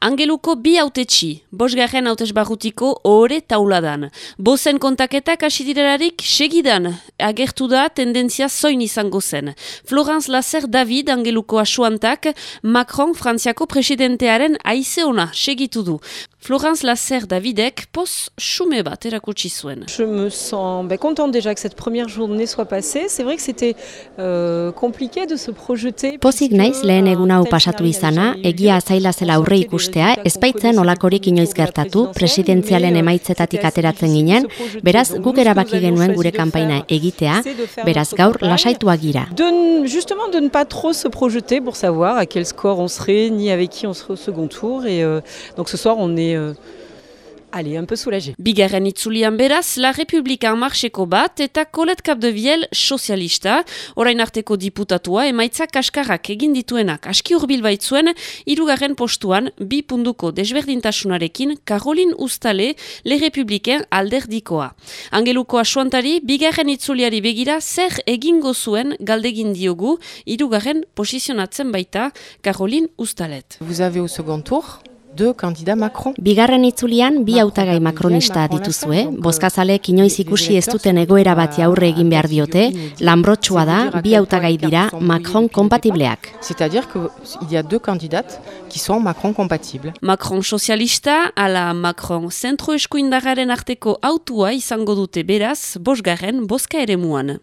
Angeluko bi autetxi, bosgarren hautes barrutiko ore tauladan. Bozen kontaketak asidirarik segidan, agertu da tendentzia zoin izango zen. Florence Lazer David Angeluko asuantak, Macron Frantziako presidentearen aizeona segitu du. Florence Lazer Davidek poz xume bat erakutsi zuen. Je me sens ben, contente déjà que cette première journée soit passée. C'est vrai que c'était euh, compliqué de se projeter. Pozik naiz lehen egun hau pasatu izana, egia zaila zela aurre ikustea, ezbaitzen olakorik inoiz gertatu, presidentzialen emaitzetatik ateratzen ginen, beraz guk erabaki genuen gure kanpaina egitea, beraz gaur lasaituak gira. De, justement de ne pas trop se projeter pour savoir à quel score on serait, ni avec qui on serait au second tour. Et euh, donc ce soir on est euh, Allez, un peu soulagé. Bigarren itzulian beraz, La Republika Marxeko bat eta Colette Capdeviel sozialista, orain arteko diputatua emaitza kaskarrak egin dituenak aski hurbil baitzuen, irugarren postuan bi punduko desberdintasunarekin Karolin Ustale Le Republiken alderdikoa. Angeluko asuantari, bigarren itzuliari begira zer egingo zuen galdegin diogu, irugarren posizionatzen baita Karolin Ustalet. Vous avez au second tour deux candidats Macron. Bigarren itzulian bi hautagai makronista dituzue, bozkazalek inoiz ikusi ez duten egoera bati aurre egin behar diote, lanbrotsua da bi hautagai dira Macron kompatibleak. C'est-à-dire qu'il y a deux candidates qui sont Macron compatibles. Macron sozialista, ala Macron zentro eskuindarraren arteko autua izango dute beraz, bosgarren bozka ere muan.